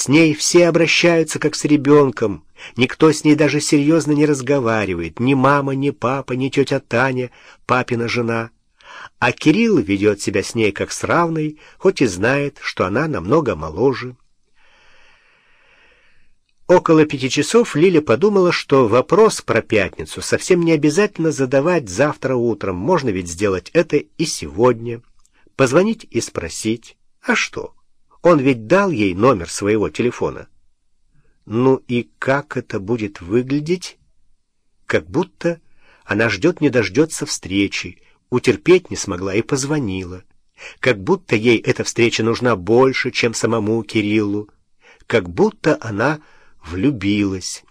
С ней все обращаются, как с ребенком. Никто с ней даже серьезно не разговаривает. Ни мама, ни папа, ни тетя Таня, папина жена. А Кирилл ведет себя с ней как с равной, хоть и знает, что она намного моложе. Около пяти часов Лиля подумала, что вопрос про пятницу совсем не обязательно задавать завтра утром. Можно ведь сделать это и сегодня. Позвонить и спросить. А что? Он ведь дал ей номер своего телефона. Ну и как это будет выглядеть? Как будто она ждет не дождется встречи, утерпеть не смогла и позвонила. Как будто ей эта встреча нужна больше, чем самому Кириллу. Как будто она влюбилась.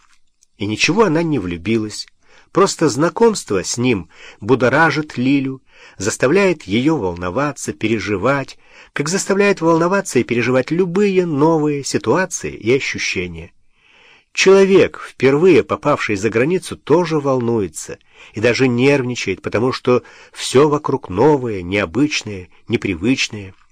И ничего она не влюбилась. Просто знакомство с ним будоражит Лилю, заставляет ее волноваться, переживать, как заставляет волноваться и переживать любые новые ситуации и ощущения. Человек, впервые попавший за границу, тоже волнуется и даже нервничает, потому что все вокруг новое, необычное, непривычное —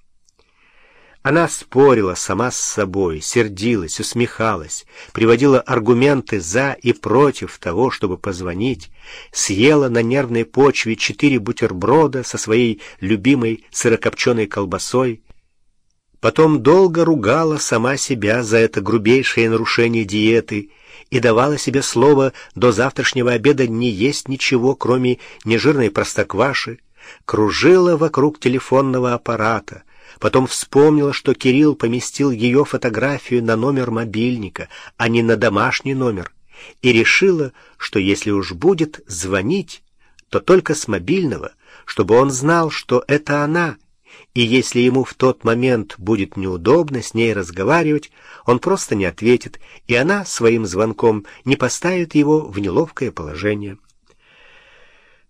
она спорила сама с собой, сердилась, усмехалась, приводила аргументы за и против того, чтобы позвонить, съела на нервной почве четыре бутерброда со своей любимой сырокопченой колбасой, потом долго ругала сама себя за это грубейшее нарушение диеты и давала себе слово до завтрашнего обеда не есть ничего, кроме нежирной простокваши, кружила вокруг телефонного аппарата, Потом вспомнила, что Кирилл поместил ее фотографию на номер мобильника, а не на домашний номер, и решила, что если уж будет звонить, то только с мобильного, чтобы он знал, что это она, и если ему в тот момент будет неудобно с ней разговаривать, он просто не ответит, и она своим звонком не поставит его в неловкое положение.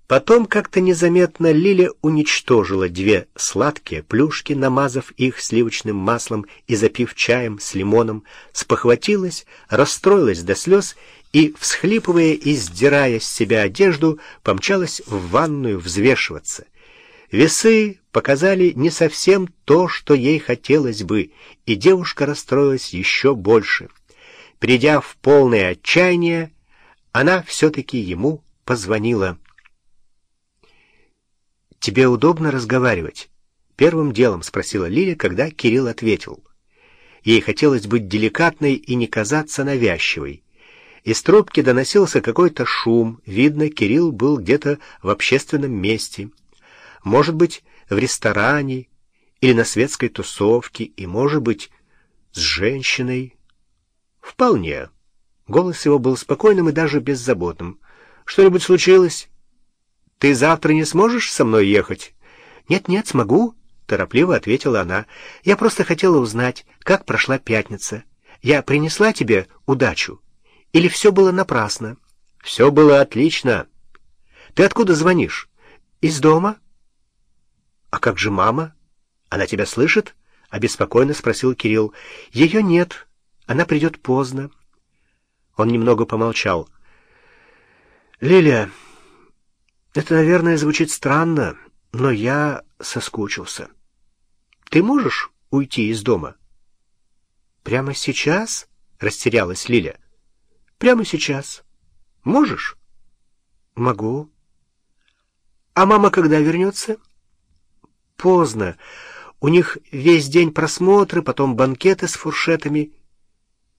Потом как-то незаметно Лиля уничтожила две сладкие плюшки, намазав их сливочным маслом и запив чаем с лимоном, спохватилась, расстроилась до слез и, всхлипывая и сдирая с себя одежду, помчалась в ванную взвешиваться. Весы показали не совсем то, что ей хотелось бы, и девушка расстроилась еще больше. Придя в полное отчаяние, она все-таки ему позвонила. «Тебе удобно разговаривать?» Первым делом спросила Лиля, когда Кирилл ответил. Ей хотелось быть деликатной и не казаться навязчивой. Из трубки доносился какой-то шум. Видно, Кирилл был где-то в общественном месте. Может быть, в ресторане или на светской тусовке, и, может быть, с женщиной. Вполне. Голос его был спокойным и даже беззаботным. «Что-нибудь случилось?» Ты завтра не сможешь со мной ехать? Нет-нет, смогу, торопливо ответила она. Я просто хотела узнать, как прошла пятница. Я принесла тебе удачу? Или все было напрасно? Все было отлично. Ты откуда звонишь? Из дома? А как же мама? Она тебя слышит? обеспокоенно спросил Кирилл. Ее нет. Она придет поздно. Он немного помолчал. Лилия, это, наверное, звучит странно, но я соскучился. Ты можешь уйти из дома? Прямо сейчас? Растерялась Лиля. Прямо сейчас. Можешь? Могу. А мама когда вернется? Поздно. У них весь день просмотры, потом банкеты с фуршетами.